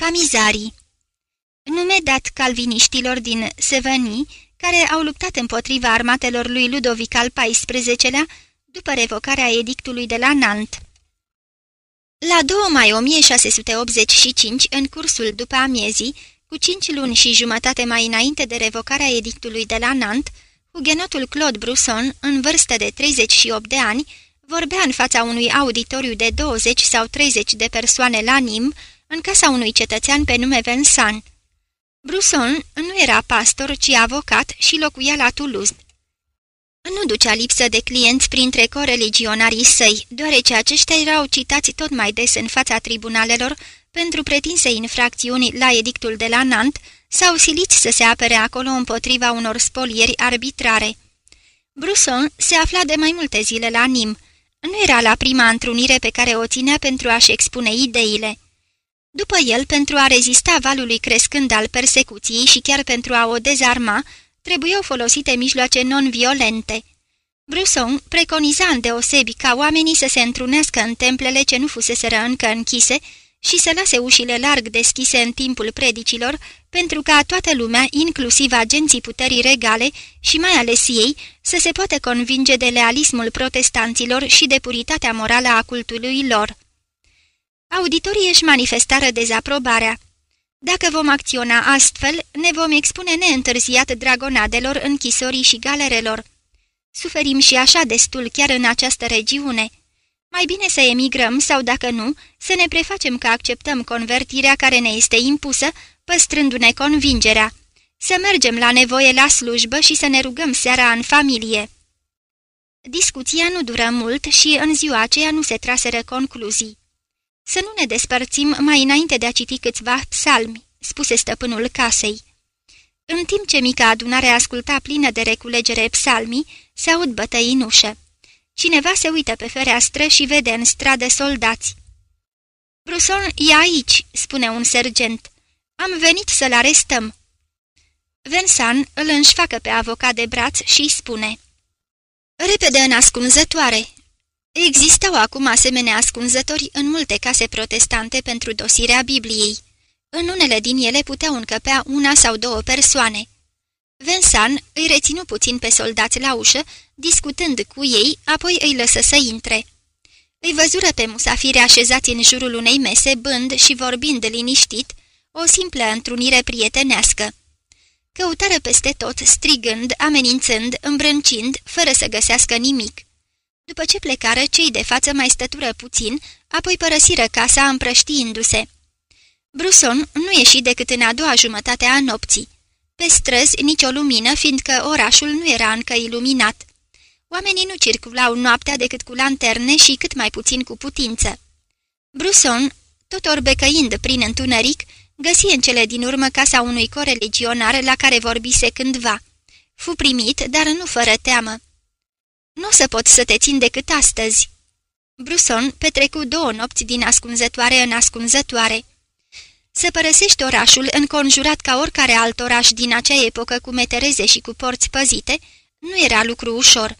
Camizarii Nume dat calviniștilor din Seveni, care au luptat împotriva armatelor lui Ludovic al XIV-lea după revocarea edictului de la Nantes. La 2 mai 1685, în cursul după amiezii, cu cinci luni și jumătate mai înainte de revocarea edictului de la Nantes, hugenotul Claude Brusson, în vârstă de 38 de ani, vorbea în fața unui auditoriu de 20 sau 30 de persoane la Nim, în casa unui cetățean pe nume Vincent. Brusson nu era pastor, ci avocat și locuia la Toulouse. Nu ducea lipsă de clienți printre coreligionarii săi, deoarece aceștia erau citați tot mai des în fața tribunalelor pentru pretinse infracțiuni la edictul de la Nantes sau siliți să se apere acolo împotriva unor spolieri arbitrare. Brusson se afla de mai multe zile la Nim. Nu era la prima întrunire pe care o ținea pentru a-și expune ideile. După el, pentru a rezista valului crescând al persecuției și chiar pentru a o dezarma, trebuiau folosite mijloace non-violente. Brusson preconiza îndeosebi ca oamenii să se întrunească în templele ce nu fuseseră încă închise și să lase ușile larg deschise în timpul predicilor, pentru ca toată lumea, inclusiv agenții puterii regale și mai ales ei, să se poată convinge de lealismul protestanților și de puritatea morală a cultului lor. Auditorii își manifestară dezaprobarea. Dacă vom acționa astfel, ne vom expune neîntârziat dragonadelor, închisorii și galerelor. Suferim și așa destul chiar în această regiune. Mai bine să emigrăm sau, dacă nu, să ne prefacem că acceptăm convertirea care ne este impusă, păstrându-ne convingerea. Să mergem la nevoie la slujbă și să ne rugăm seara în familie. Discuția nu dură mult și în ziua aceea nu se traseră concluzii. Să nu ne despărțim mai înainte de a citi câțiva psalmi," spuse stăpânul casei. În timp ce mica adunare asculta plină de reculegere psalmii, se aud bătăi în ușă. Cineva se uită pe fereastră și vede în stradă soldați. Bruson e aici," spune un sergent. Am venit să-l arestăm." Vensan îl înșfacă pe avocat de braț și îi spune Repede în ascunzătoare, Existau acum asemenea ascunzători în multe case protestante pentru dosirea Bibliei. În unele din ele puteau încăpea una sau două persoane. Vensan îi reținu puțin pe soldați la ușă, discutând cu ei, apoi îi lăsă să intre. Îi văzură pe musafiri așezați în jurul unei mese, bând și vorbind liniștit, o simplă întrunire prietenească. Căutară peste tot, strigând, amenințând, îmbrâncind, fără să găsească nimic. După ce plecară, cei de față mai stătură puțin, apoi părăsiră casa împrăștiindu-se. Bruson nu ieși decât în a doua jumătate a nopții. Pe străzi nicio lumină, fiindcă orașul nu era încă iluminat. Oamenii nu circulau noaptea decât cu lanterne și cât mai puțin cu putință. Bruson, tot orbecăind prin întuneric, găsi în cele din urmă casa unui coreligionar la care vorbise cândva. Fu primit, dar nu fără teamă. Nu o să pot să te țin decât astăzi." Bruson petrecu două nopți din ascunzătoare în ascunzătoare. Să părăsești orașul înconjurat ca oricare alt oraș din acea epocă cu metereze și cu porți păzite, nu era lucru ușor.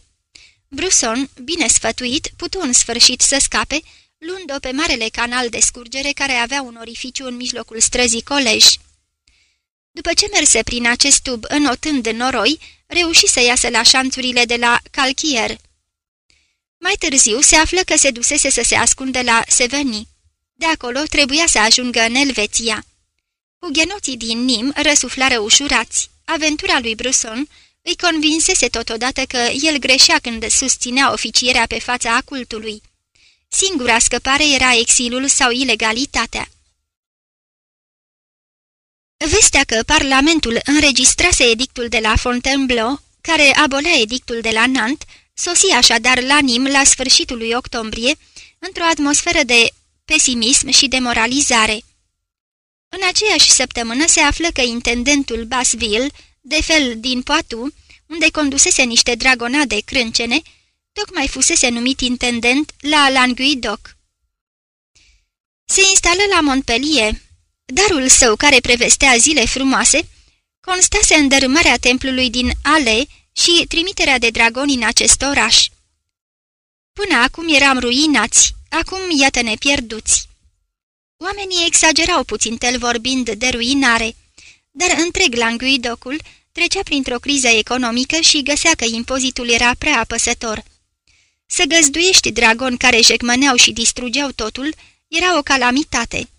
Bruson, bine sfătuit, putu în sfârșit să scape, luând-o pe marele canal de scurgere care avea un orificiu în mijlocul străzii colej. După ce merse prin acest tub înotând noroi, reuși să iasă la șanțurile de la Calchier. Mai târziu se află că se dusese să se ascundă la Seveni. De acolo trebuia să ajungă în Elveția. Hugenoții din Nim răsuflară ușurați. Aventura lui Bruson îi convinsese totodată că el greșea când susținea oficierea pe fața acultului. Singura scăpare era exilul sau ilegalitatea. Vestea că Parlamentul înregistrase edictul de la Fontainebleau, care abolea edictul de la Nantes, sosi așadar la Nim la sfârșitul lui octombrie, într-o atmosferă de pesimism și demoralizare. În aceeași săptămână se află că intendentul Basville, de fel din Poitou, unde condusese niște dragonade crâncene, tocmai fusese numit intendent la Languidoc. Se instală la Montpellier, Darul său, care prevestea zile frumoase, constase în dărâmarea templului din Ale și trimiterea de dragoni în acest oraș. Până acum eram ruinați, acum iată-ne pierduți. Oamenii exagerau puțin tel vorbind de ruinare, dar întreg Languidocul trecea printr-o criză economică și găsea că impozitul era prea apăsător. Să găzduiești dragoni care jecmăneau și distrugeau totul era o calamitate.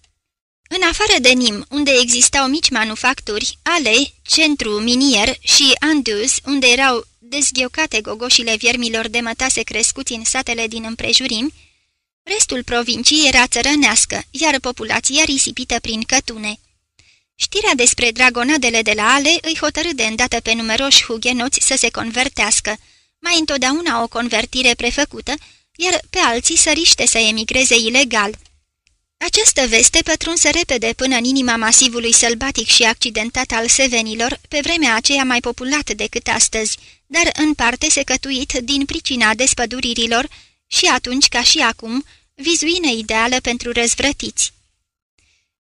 În afară de Nim, unde existau mici manufacturi, Ale, centru minier și Andus, unde erau dezghiocate gogoșile viermilor de mătase crescuți în satele din împrejurimi, restul provinciei era țărănească, iar populația risipită prin cătune. Știrea despre dragonadele de la Ale îi hotărâ de îndată pe numeroși hugenoți să se convertească, mai întotdeauna o convertire prefăcută, iar pe alții săriște să emigreze ilegal. Această veste pătrunse repede până în inima masivului sălbatic și accidentat al sevenilor, pe vremea aceea mai populat decât astăzi, dar în parte secătuit din pricina despăduririlor și atunci ca și acum, vizuină ideală pentru răzvrătiți.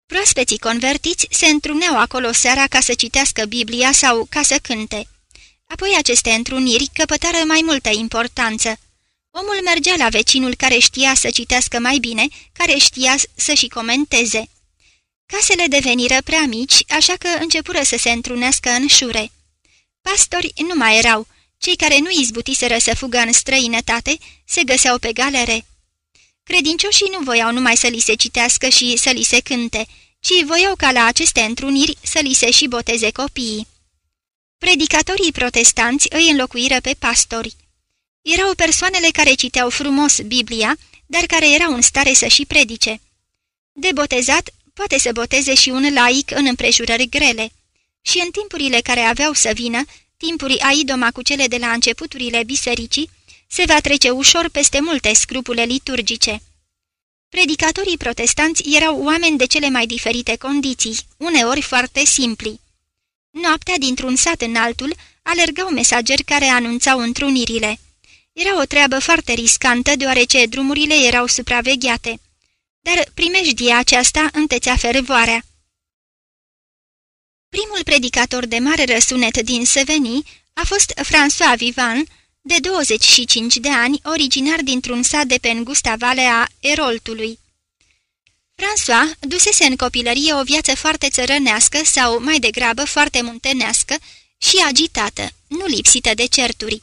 Proaspeții convertiți se întruneau acolo seara ca să citească Biblia sau ca să cânte. Apoi aceste întruniri căpătară mai multă importanță. Omul mergea la vecinul care știa să citească mai bine, care știa să și comenteze. Casele deveniră prea mici, așa că începură să se întrunească în șure. Pastori nu mai erau, cei care nu izbutiseră să fugă în străinătate se găseau pe galere. Credincioșii nu voiau numai să li se citească și să li se cânte, ci voiau ca la aceste întruniri să li se și boteze copiii. Predicatorii protestanți îi înlocuiră pe pastori. Erau persoanele care citeau frumos Biblia, dar care erau în stare să și predice. De botezat poate să boteze și un laic în împrejurări grele. Și în timpurile care aveau să vină, timpuri aidoma cu cele de la începuturile bisericii, se va trece ușor peste multe scrupule liturgice. Predicatorii protestanți erau oameni de cele mai diferite condiții, uneori foarte simpli. Noaptea, dintr-un sat în altul, alergau mesageri care anunțau întrunirile. Era o treabă foarte riscantă, deoarece drumurile erau supravegheate. Dar primejdia aceasta întețea fervoarea. Primul predicator de mare răsunet din Seveni a fost François Vivan, de 25 de ani, originar dintr-un sat de pe îngusta vale a Eroltului. François dusese în copilărie o viață foarte țărănească sau, mai degrabă, foarte muntenească și agitată, nu lipsită de certuri.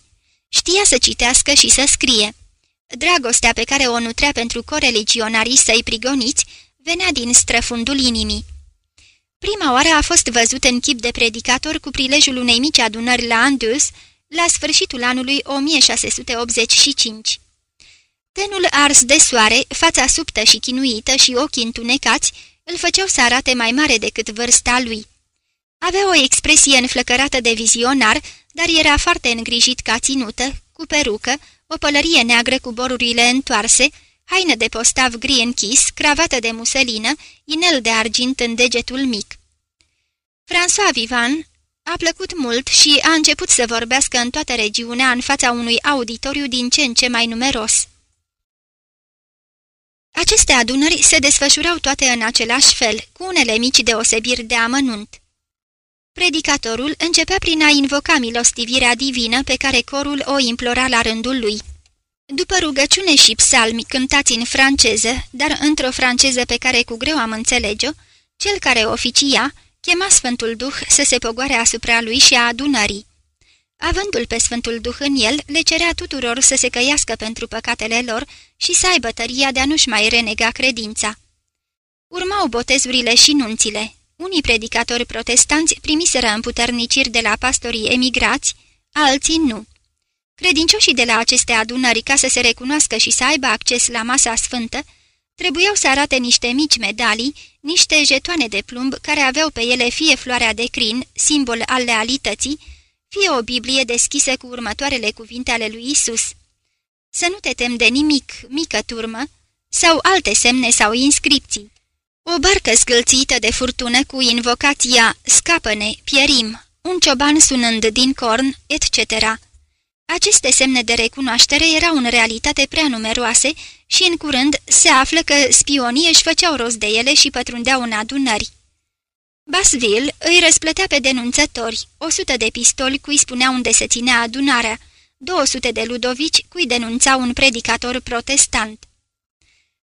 Știa să citească și să scrie. Dragostea pe care o nutrea pentru coreligionarii săi prigoniți venea din străfundul inimii. Prima oară a fost văzut în chip de predicator cu prilejul unei mici adunări la Andus, la sfârșitul anului 1685. Tenul ars de soare, fața subtă și chinuită și ochii întunecați, îl făceau să arate mai mare decât vârsta lui. Avea o expresie înflăcărată de vizionar, dar era foarte îngrijit ca ținută, cu perucă, o pălărie neagră cu borurile întoarse, haină de postav gri închis, cravată de muselină, inel de argint în degetul mic. François Vivan a plăcut mult și a început să vorbească în toată regiunea în fața unui auditoriu din ce în ce mai numeros. Aceste adunări se desfășurau toate în același fel, cu unele mici deosebiri de amănunt. Predicatorul începea prin a invoca milostivirea divină pe care corul o implora la rândul lui. După rugăciune și psalmi cântați în franceză, dar într-o franceză pe care cu greu am înțelege-o, cel care oficia chema Sfântul Duh să se pogoare asupra lui și a adunării. Avându-l pe Sfântul Duh în el, le cerea tuturor să se căiască pentru păcatele lor și să aibă tăria de a nu-și mai renega credința. Urmau botezurile și nunțile. Unii predicatori protestanți primiseră împuterniciri de la pastorii emigrați, alții nu. Credincioșii de la aceste adunări, ca să se recunoască și să aibă acces la masa sfântă, trebuiau să arate niște mici medalii, niște jetoane de plumb care aveau pe ele fie floarea de crin, simbol al lealității, fie o Biblie deschisă cu următoarele cuvinte ale lui Isus. Să nu te tem de nimic, mică turmă, sau alte semne sau inscripții. O barcă scâlțită de furtună cu invocația Scapă-ne, pierim, un cioban sunând din corn, etc. Aceste semne de recunoaștere erau în realitate prea numeroase și în curând se află că spionii își făceau rost de ele și pătrundeau în adunări. Basville îi răsplătea pe denunțători, 100 de pistoli cui spunea unde se ținea adunarea, 200 de ludovici cui denunța un predicator protestant.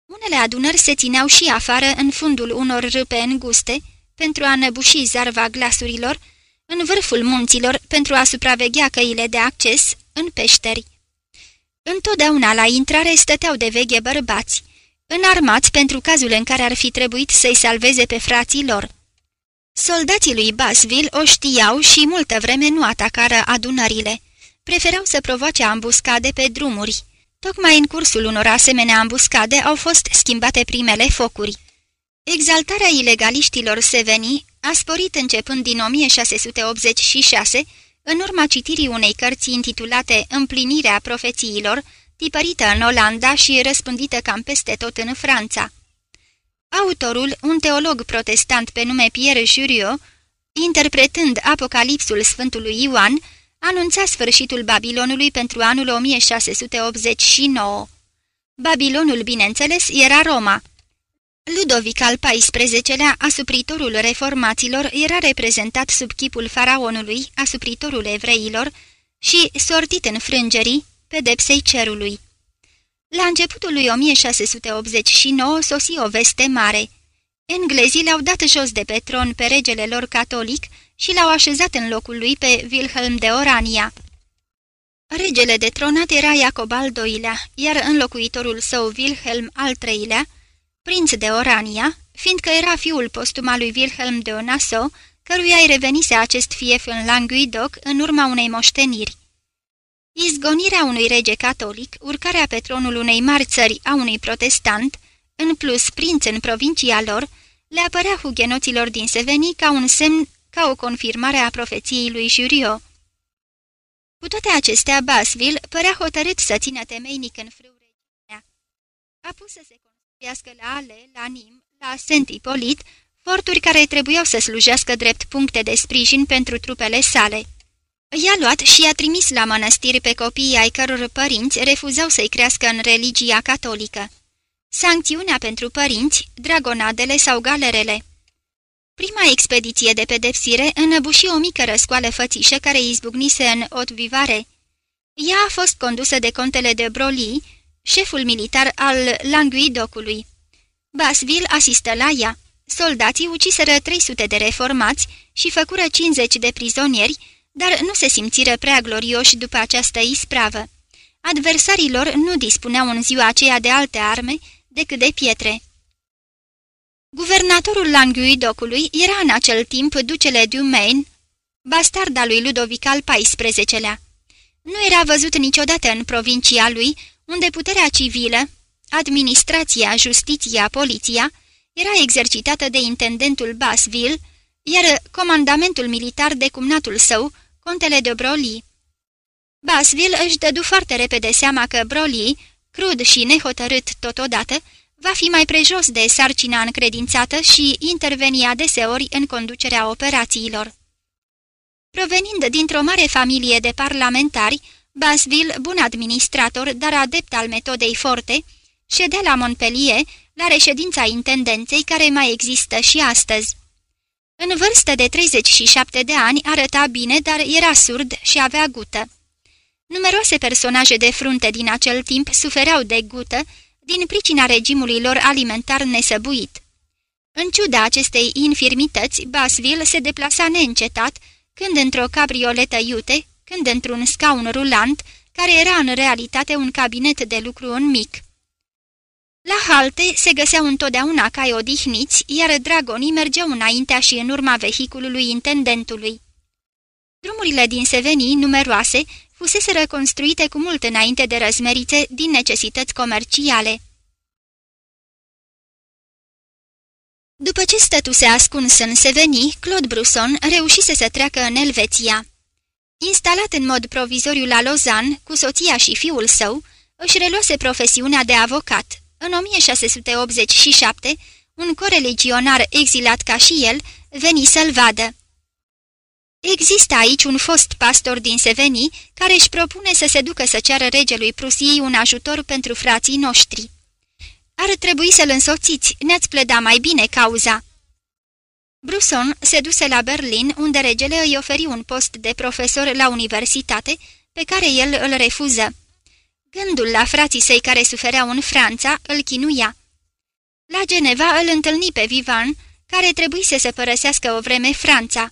Unele adunări se țineau și afară în fundul unor râpe înguste, pentru a năbuși zarva glasurilor, în vârful munților pentru a supraveghea căile de acces, în peșteri. Întotdeauna la intrare stăteau de veghe bărbați, înarmați pentru cazul în care ar fi trebuit să-i salveze pe frații lor. Soldații lui Basville o știau și multă vreme nu atacară adunările. Preferau să provoace ambuscade pe drumuri. Tocmai în cursul unor asemenea ambuscade au fost schimbate primele focuri. Exaltarea ilegaliștilor seveni a sporit începând din 1686, în urma citirii unei cărți intitulate Împlinirea profețiilor, tipărită în Olanda și răspândită cam peste tot în Franța. Autorul, un teolog protestant pe nume Pierre Juriot, interpretând Apocalipsul Sfântului Ioan, anunța sfârșitul Babilonului pentru anul 1689. Babilonul, bineînțeles, era Roma. Ludovic al XIV-lea, asupritorul reformaților, era reprezentat sub chipul faraonului, asupritorul evreilor, și sortit în frângerii, pedepsei cerului. La începutul lui 1689 sosi o veste mare. Englezii le-au dat jos de pe tron pe regele lor catolic și l-au așezat în locul lui pe Wilhelm de Orania. Regele de tronat era Iacob al II-lea, iar înlocuitorul său Wilhelm al III-lea, prinț de Orania, fiindcă era fiul postum al lui Wilhelm de Onasso, căruia îi revenise acest fief în Languidoc în urma unei moșteniri. Izgonirea unui rege catolic, urcarea pe tronul unei mari țări a unui protestant, în plus prinț în provincia lor, le apărea hugenoților din Seveni ca un semn, ca o confirmare a profeției lui Jurio. Cu toate acestea, Basville părea hotărât să țină temeinic în frâu regiunea. A pus să se construiască la Ale, la Nim, la Saint Ipolit, forturi care trebuiau să slujească drept puncte de sprijin pentru trupele sale. I-a luat și i-a trimis la mănăstiri pe copiii ai căror părinți refuzau să-i crească în religia catolică. Sancțiunea pentru părinți, dragonadele sau galerele. Prima expediție de pedepsire înăbuși o mică răscoală fățișă care izbucnise în Otvivare. Ea a fost condusă de contele de Broli, șeful militar al Languidocului. Basville asistă la ea. Soldații uciseră 300 de reformați și făcură 50 de prizonieri, dar nu se simțiră prea glorioși după această ispravă. Adversarilor nu dispuneau în ziua aceea de alte arme decât de pietre. Guvernatorul Languidocului era în acel timp ducele Dumain, bastarda lui Ludovic al XIV-lea. Nu era văzut niciodată în provincia lui, unde puterea civilă, administrația, justiția, poliția, era exercitată de intendentul Basville, iar comandamentul militar de cumnatul său, contele de Broly. Basville își dădu foarte repede seama că Broly, crud și nehotărât totodată, va fi mai prejos de sarcina încredințată și intervenia deseori în conducerea operațiilor. Provenind dintr-o mare familie de parlamentari, Basville, bun administrator, dar adept al metodei forte, ședea la Montpellier, la reședința intendenței care mai există și astăzi. În vârstă de 37 de ani arăta bine, dar era surd și avea gută. Numeroase personaje de frunte din acel timp sufereau de gută din pricina regimului lor alimentar nesăbuit. În ciuda acestei infirmități, Basville se deplasa neîncetat, când într-o cabrioletă iute, când într-un scaun rulant, care era în realitate un cabinet de lucru în mic. La halte se găseau întotdeauna cai odihniți, iar dragonii mergeau înaintea și în urma vehiculului intendentului. Drumurile din Sevenii, numeroase, fusese reconstruite cu mult înainte de răzmerițe din necesități comerciale. După ce stătuse ascuns în Seveni, Claude Brusson reușise să treacă în Elveția. Instalat în mod provizoriu la Lausanne, cu soția și fiul său, își reluase profesiunea de avocat. În 1687, un coreligionar exilat ca și el veni să-l vadă. Există aici un fost pastor din Seveni care își propune să se ducă să ceară regelui Prusiei un ajutor pentru frații noștri. Ar trebui să-l însoțiți, ne-ați pleda mai bine cauza." Bruson se duse la Berlin, unde regele îi oferi un post de profesor la universitate, pe care el îl refuză. Gândul la frații săi care sufereau în Franța îl chinuia. La Geneva îl întâlni pe Vivan, care trebuise să părăsească o vreme Franța.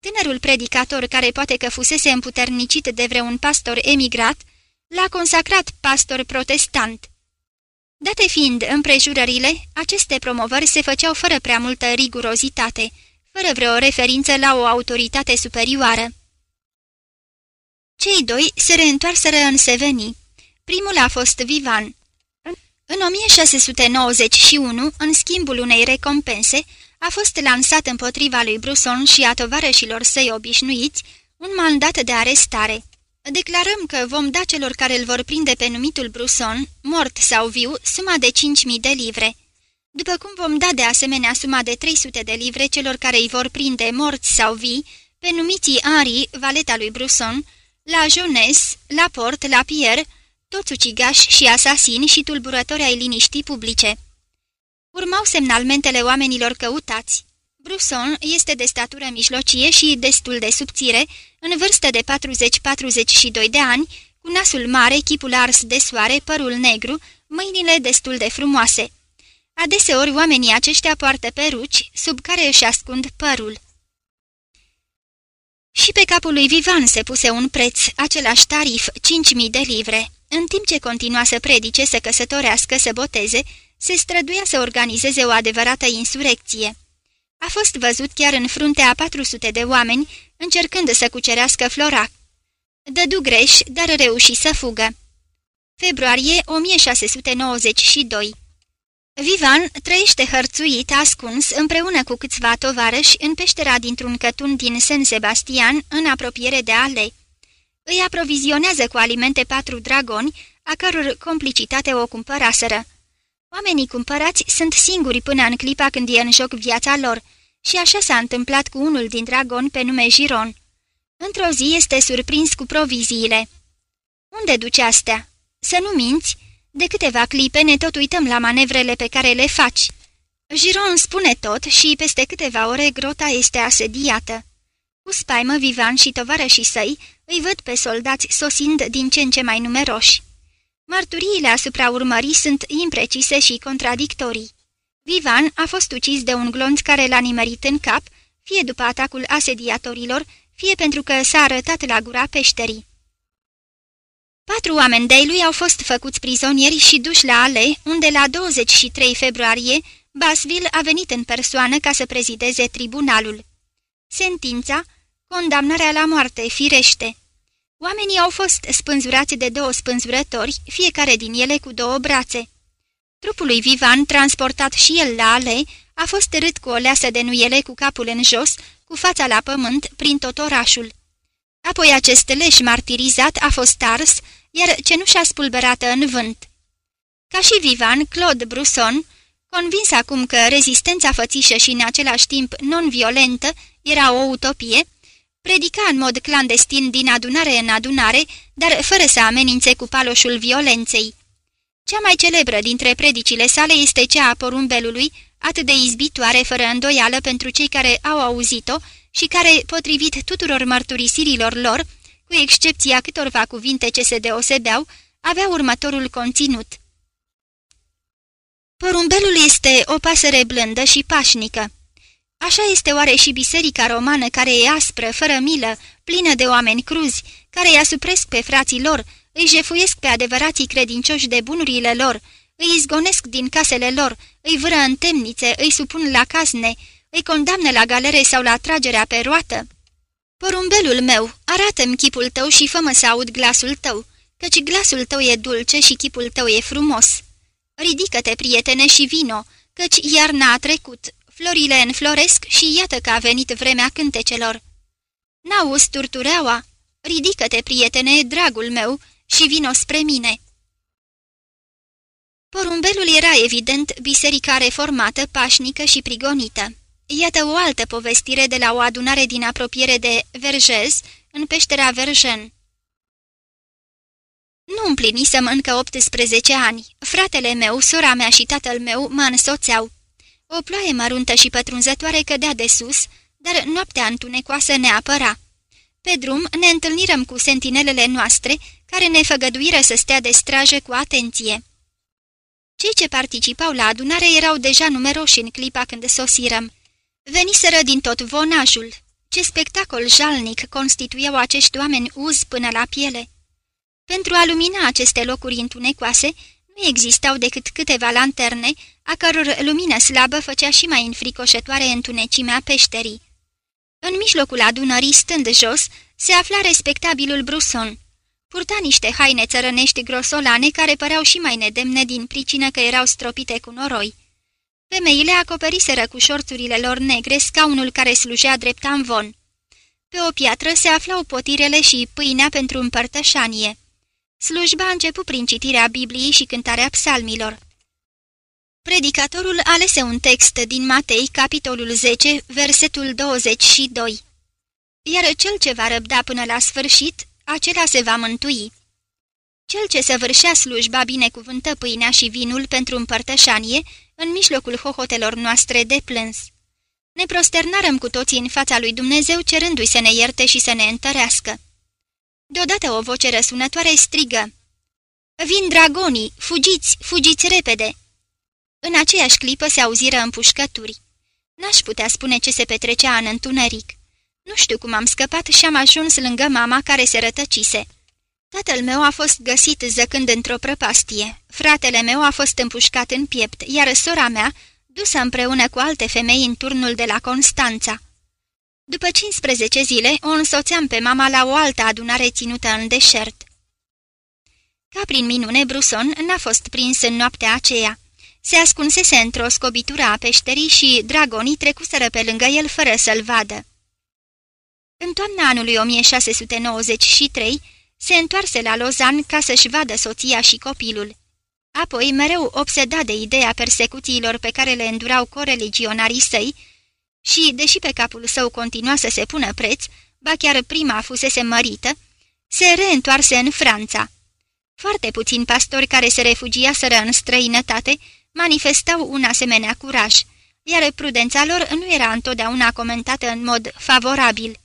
Tânărul predicator, care poate că fusese împuternicit de vreun pastor emigrat, l-a consacrat pastor protestant. Date fiind împrejurările, aceste promovări se făceau fără prea multă rigurozitate, fără vreo referință la o autoritate superioară. Cei doi se reîntoarseră în Seveni. Primul a fost Vivan. În 1691, în schimbul unei recompense, a fost lansat împotriva lui Bruson și a tovarășilor săi obișnuiți un mandat de arestare. Declarăm că vom da celor care îl vor prinde pe numitul Bruson, mort sau viu, suma de 5.000 de livre. După cum vom da de asemenea suma de 300 de livre celor care îi vor prinde morți sau vii, pe numiții Henri, valeta lui Bruson, la Jones, la Port, la Pierre, toți ucigași și asasini și tulburători ai liniștii publice. Urmau semnalmentele oamenilor căutați. Bruson este de statură mijlocie și destul de subțire, în vârstă de 40-42 de ani, cu nasul mare, chipul ars de soare, părul negru, mâinile destul de frumoase. Adeseori oamenii aceștia poartă peruci, sub care își ascund părul. Și pe capul lui Vivan se puse un preț, același tarif, 5.000 de livre. În timp ce continua să predice, să căsătorească, să boteze, se străduia să organizeze o adevărată insurecție. A fost văzut chiar în fruntea a 400 de oameni, încercând să cucerească Florac. Dădu greș, dar reuși să fugă. Februarie 1692 Vivan trăiește hărțuit, ascuns, împreună cu câțiva tovarăși în peștera dintr-un cătun din San Sebastian, în apropiere de ale. Îi aprovizionează cu alimente patru dragoni, a căror complicitate o cumpăraseră. Oamenii cumpărați sunt singuri până în clipa când e în joc viața lor și așa s-a întâmplat cu unul din dragon pe nume Giron. Într-o zi este surprins cu proviziile. Unde duce astea? Să nu minți? De câteva clipe ne tot uităm la manevrele pe care le faci. Giron spune tot și peste câteva ore grota este asediată. Cu spaimă, Vivan și tovarășii săi îi văd pe soldați sosind din ce în ce mai numeroși. Mărturiile asupra urmării sunt imprecise și contradictorii. Vivan a fost ucis de un glonț care l-a nimerit în cap, fie după atacul asediatorilor, fie pentru că s-a arătat la gura peșterii. Patru oameni de lui au fost făcuți prizonieri și duși la Ale, unde la 23 februarie Basville a venit în persoană ca să prezideze tribunalul. Sentința, condamnarea la moarte, firește. Oamenii au fost spânzurați de două spânzurători, fiecare din ele cu două brațe. Trupul lui Vivan, transportat și el la ale, a fost rât cu o leasă de nuiele cu capul în jos, cu fața la pământ, prin tot orașul. Apoi acest leș martirizat a fost ars, iar cenușa spulberată în vânt. Ca și Vivan, Claude Brusson, convins acum că rezistența fățișă și în același timp non-violentă era o utopie, predica în mod clandestin din adunare în adunare, dar fără să amenințe cu paloșul violenței. Cea mai celebră dintre predicile sale este cea a porumbelului, atât de izbitoare fără îndoială pentru cei care au auzit-o și care, potrivit tuturor mărturisirilor lor, cu excepția câtorva cuvinte ce se deosebeau, avea următorul conținut. Porumbelul este o pasăre blândă și pașnică. Așa este oare și biserica romană care e aspră, fără milă, plină de oameni cruzi, care îi asupresc pe frații lor, îi jefuiesc pe adevărații credincioși de bunurile lor, îi izgonesc din casele lor, îi vâră în temnițe, îi supun la casne, îi condamnă la galere sau la tragerea pe roată. Porumbelul meu, arată-mi chipul tău și fă să aud glasul tău, căci glasul tău e dulce și chipul tău e frumos. Ridică-te, prietene, și vino, căci iarna a trecut, florile înfloresc și iată că a venit vremea cântecelor. N-auzi turtureaua? Ridică-te, prietene, dragul meu, și vino spre mine." Porumbelul era evident biserica reformată, pașnică și prigonită. Iată o altă povestire de la o adunare din apropiere de Vergez, în peștera Vergen. Nu împlinisem încă 18 ani. Fratele meu, sora mea și tatăl meu mă însoțeau. O ploaie măruntă și pătrunzătoare cădea de sus, dar noaptea întunecoasă ne apăra. Pe drum ne întâlnirăm cu sentinelele noastre, care ne făgăduiră să stea de strajă cu atenție. Cei ce participau la adunare erau deja numeroși în clipa când sosirăm. Veniseră din tot vonajul. Ce spectacol jalnic constituiau acești oameni uz până la piele! Pentru a lumina aceste locuri întunecoase, nu existau decât câteva lanterne, a căror lumină slabă făcea și mai înfricoșătoare întunecimea peșterii. În mijlocul adunării, stând jos, se afla respectabilul Bruson. Purta niște haine țărănești grosolane care păreau și mai nedemne din pricină că erau stropite cu noroi. Femeile acoperiseră cu șorțurile lor negre scaunul care slujea drept amvon. Pe o piatră se aflau potirele și pâinea pentru împărtășanie. Slujba a început prin citirea Bibliei și cântarea psalmilor. Predicatorul alese un text din Matei, capitolul 10, versetul 22. Iar cel ce va răbda până la sfârșit, acela se va mântui. Cel ce săvârșea slujba binecuvântă pâinea și vinul pentru împărtășanie în mijlocul hohotelor noastre de plâns. Ne prosternarăm cu toții în fața lui Dumnezeu cerându-i să ne ierte și să ne întărească. Deodată o voce răsunătoare strigă. Vin dragonii! Fugiți! Fugiți repede!" În aceeași clipă se auziră împușcături. N-aș putea spune ce se petrecea în întuneric. Nu știu cum am scăpat și am ajuns lângă mama care se rătăcise. Tatăl meu a fost găsit zăcând într-o prăpastie. Fratele meu a fost împușcat în piept, iar sora mea, dusă împreună cu alte femei în turnul de la Constanța. După 15 zile, o însoțeam pe mama la o altă adunare ținută în deșert. Ca prin minune, Bruson n-a fost prins în noaptea aceea. Se ascunsese într-o scobitură a peșterii și dragonii trecuseră pe lângă el fără să-l vadă. În toamna anului 1693, se întoarse la Lozan ca să-și vadă soția și copilul. Apoi, mereu obsedat de ideea persecuțiilor pe care le îndurau coreligionarii săi și, deși pe capul său continua să se pună preț, ba chiar prima fusese mărită, se reîntoarse în Franța. Foarte puțini pastori care se refugiaseră în străinătate manifestau un asemenea curaj, iar prudența lor nu era întotdeauna comentată în mod favorabil.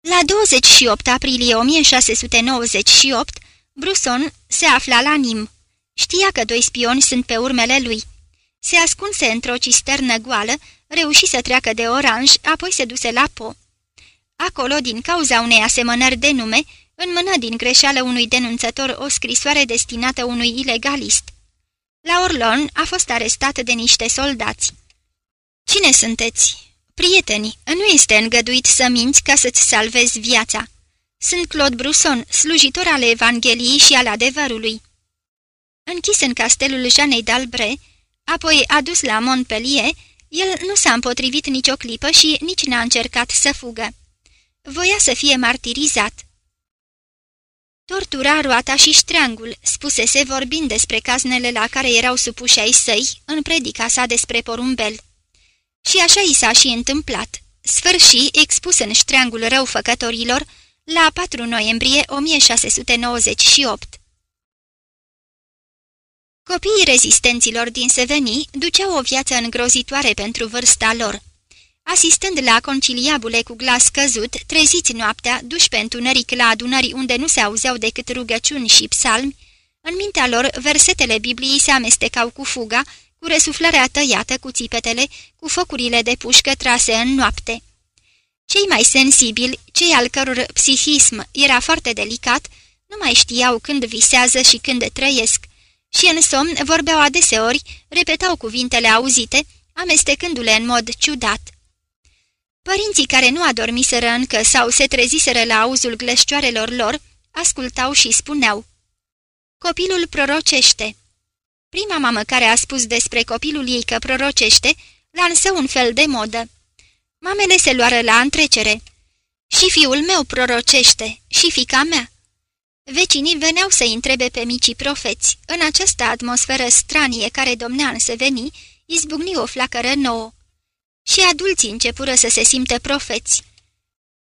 La 28 aprilie 1698, Bruson se afla la Nim. Știa că doi spioni sunt pe urmele lui. Se ascunse într-o cisternă goală, reuși să treacă de oranj, apoi se duse la Po. Acolo, din cauza unei asemănări de nume, înmână din greșeală unui denunțător o scrisoare destinată unui ilegalist. La Orlon a fost arestat de niște soldați. Cine sunteți?" Prieteni, nu este îngăduit să minți ca să-ți salvezi viața. Sunt Claude Brusson, slujitor al Evangheliei și al adevărului." Închis în castelul Janei d'Albret, apoi adus la Montpellier, el nu s-a împotrivit nicio clipă și nici n-a încercat să fugă. Voia să fie martirizat. Tortura, roata și ștreangul, spusese vorbind despre caznele la care erau supuși ai săi în predica sa despre porumbel. Și așa i s-a și întâmplat. Sfârși, expus în ștreangul răufăcătorilor, la 4 noiembrie 1698. Copiii rezistenților din Seveni duceau o viață îngrozitoare pentru vârsta lor. Asistând la conciliabule cu glas căzut, treziți noaptea, duși pe întuneric la adunări unde nu se auzeau decât rugăciuni și psalmi, în mintea lor versetele Bibliei se amestecau cu fuga, cu resuflarea tăiată, cu țipetele, cu focurile de pușcă trase în noapte. Cei mai sensibili, cei al căror psihism era foarte delicat, nu mai știau când visează și când trăiesc, și în somn vorbeau adeseori, repetau cuvintele auzite, amestecându-le în mod ciudat. Părinții care nu adormiseră încă sau se treziseră la auzul gleșcioarelor lor, ascultau și spuneau Copilul prorocește. Prima mamă care a spus despre copilul ei că prorocește, lansă un fel de modă. Mamele se luară la întrecere. Și fiul meu prorocește, și fica mea. Vecinii veneau să întrebe pe micii profeți. În această atmosferă stranie care domnea în Seveni, izbucni o flacără nouă. Și adulții începură să se simtă profeți.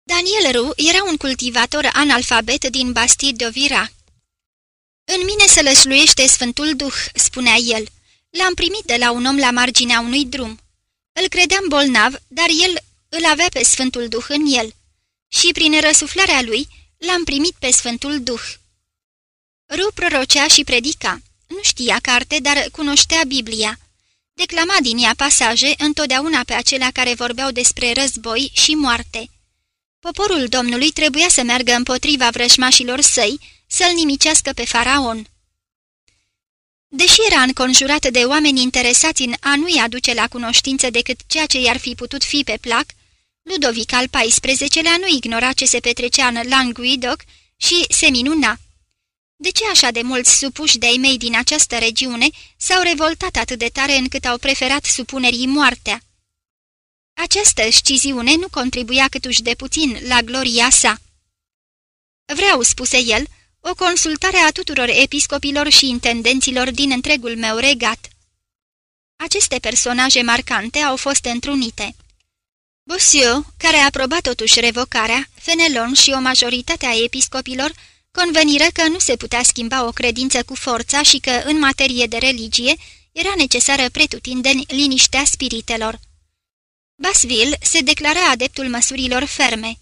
Daniel Ru era un cultivator analfabet din Bastide de Vira. În mine se lășluiește Sfântul Duh," spunea el. L-am primit de la un om la marginea unui drum. Îl credeam bolnav, dar el îl avea pe Sfântul Duh în el. Și prin răsuflarea lui l-am primit pe Sfântul Duh. Ru prorocea și predica. nu știa carte, dar cunoștea Biblia. Declama din ea pasaje, întotdeauna pe acelea care vorbeau despre război și moarte. Poporul Domnului trebuia să meargă împotriva vrășmașilor săi, să-l nimicească pe faraon. Deși era înconjurat de oameni interesați în a nu-i aduce la cunoștință decât ceea ce i-ar fi putut fi pe plac, Ludovic al XIV-lea nu ignora ce se petrecea în Languidoc și se minuna. De ce așa de mulți supuși de-ai mei din această regiune s-au revoltat atât de tare încât au preferat supunerii moartea? Această sciziune nu contribuia câtuși de puțin la gloria sa. Vreau, spuse el, o consultare a tuturor episcopilor și intendenților din întregul meu regat. Aceste personaje marcante au fost întrunite. Bossieu, care a aprobat totuși revocarea, Fenelon și o majoritate a episcopilor conveniră că nu se putea schimba o credință cu forța și că, în materie de religie, era necesară pretutindeni liniștea spiritelor. Basville se declara adeptul măsurilor ferme.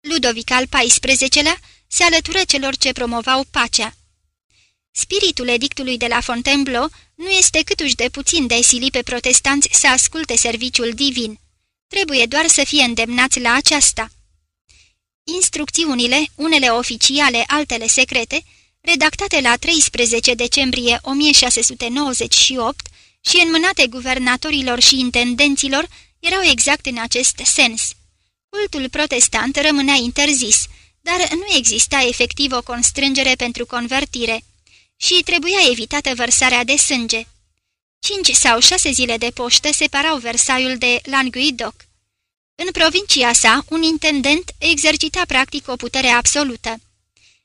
Ludovic al XIV-lea se alătură celor ce promovau pacea. Spiritul edictului de la Fontainebleau nu este câtuși de puțin de sili pe protestanți să asculte serviciul divin. Trebuie doar să fie îndemnați la aceasta. Instrucțiunile, unele oficiale, altele secrete, redactate la 13 decembrie 1698 și înmânate guvernatorilor și intendenților, erau exact în acest sens. Cultul protestant rămânea interzis, dar nu exista efectiv o constrângere pentru convertire și trebuia evitată vărsarea de sânge. Cinci sau șase zile de poștă separau Versaiul de Languidoc. În provincia sa, un intendent exercita practic o putere absolută.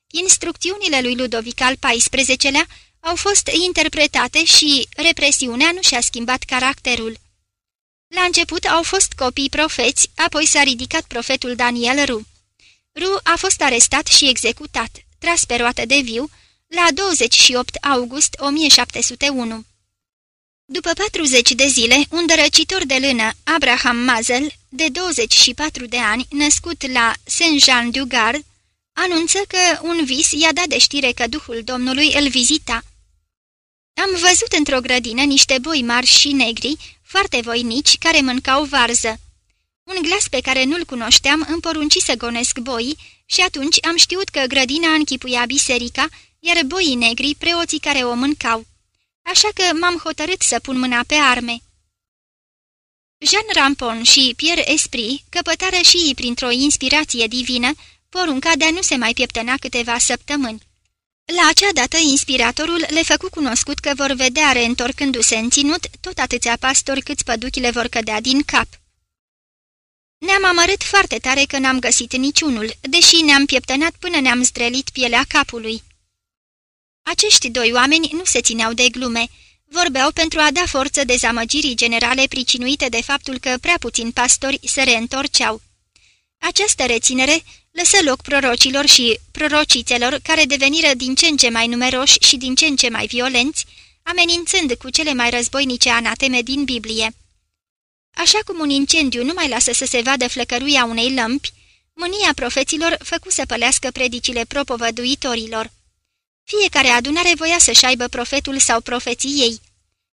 Instrucțiunile lui Ludovic al XIV-lea au fost interpretate și represiunea nu și-a schimbat caracterul. La început au fost copii profeți, apoi s-a ridicat profetul Daniel Ru. Ru a fost arestat și executat, tras pe roată de viu, la 28 august 1701. După 40 de zile, un dărăcitor de lână, Abraham Mazel, de 24 de ani, născut la Saint-Jean-du-Gard, anunță că un vis i-a dat de știre că Duhul Domnului îl vizita. Am văzut într-o grădină niște boi mari și negri, foarte voinici, care mâncau varză. Un glas pe care nu-l cunoșteam îmi porunci să gonesc boii și atunci am știut că grădina închipuia biserica, iar boii negri preoții care o mâncau. Așa că m-am hotărât să pun mâna pe arme. Jean Rampon și Pierre Esprit căpătară și ei printr-o inspirație divină porunca de a nu se mai pieptăna câteva săptămâni. La acea dată, inspiratorul le făcu cunoscut că vor vedea, reîntorcându-se în ținut, tot atâția pastori câți păduchile vor cădea din cap. Ne-am amărât foarte tare că n-am găsit niciunul, deși ne-am pieptănat până ne-am zdrelit pielea capului. Acești doi oameni nu se țineau de glume, vorbeau pentru a da forță dezamăgirii generale pricinuite de faptul că prea puțini pastori se reîntorceau. Această reținere lăsă loc prorocilor și prorocițelor care deveniră din ce în ce mai numeroși și din ce în ce mai violenți, amenințând cu cele mai războinice anateme din Biblie. Așa cum un incendiu nu mai lasă să se vadă flăcăruia unei lămpi, mânia profeților făcu să pălească predicile propovăduitorilor. Fiecare adunare voia să-și aibă profetul sau profeții ei.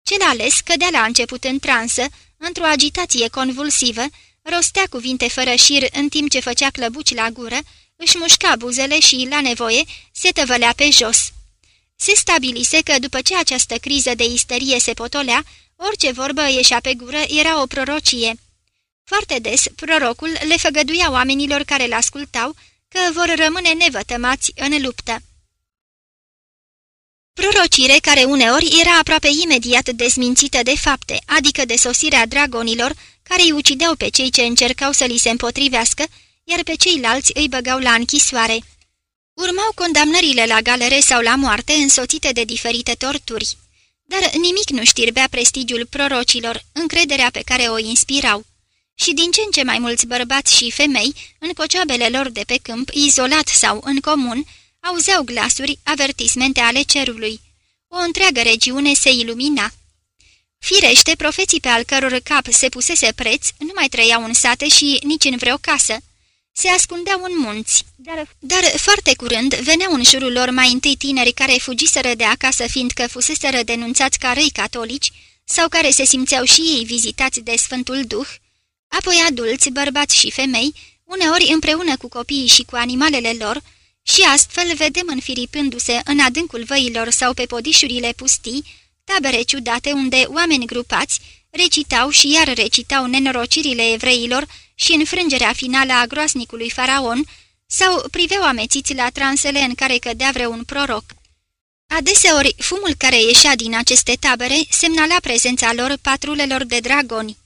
Cel ales cădea la început în transă, într-o agitație convulsivă, rostea cuvinte fără șir în timp ce făcea clăbuci la gură, își mușca buzele și, la nevoie, se tăvălea pe jos. Se stabilise că după ce această criză de isterie se potolea, orice vorbă ieșea pe gură era o prorocie. Foarte des, prorocul le făgăduia oamenilor care l-ascultau că vor rămâne nevătămați în luptă. Prorocire care uneori era aproape imediat dezmințită de fapte, adică de sosirea dragonilor, care îi ucideau pe cei ce încercau să li se împotrivească, iar pe ceilalți îi băgau la închisoare. Urmau condamnările la galere sau la moarte însoțite de diferite torturi. Dar nimic nu știrbea prestigiul prorocilor, încrederea pe care o inspirau. Și din ce în ce mai mulți bărbați și femei, în cocioabele lor de pe câmp, izolat sau în comun, auzeau glasuri, avertismente ale cerului. O întreagă regiune se ilumina. Firește, profeții pe al căror cap se pusese preț nu mai trăiau în sate și nici în vreo casă. se ascundeau în munți, dar, dar foarte curând veneau în jurul lor mai întâi tineri care fugiseră de acasă fiindcă fuseseră denunțați ca răi catolici sau care se simțeau și ei vizitați de Sfântul Duh, apoi adulți, bărbați și femei, uneori împreună cu copiii și cu animalele lor, și astfel vedem înfiripându-se în adâncul văilor sau pe podișurile pustii, tabere ciudate unde oameni grupați recitau și iar recitau nenorocirile evreilor și înfrângerea finală a groasnicului faraon, sau priveau amețiți la transele în care cădea vreun proroc. Adeseori, fumul care ieșea din aceste tabere semnala prezența lor patrulelor de dragoni.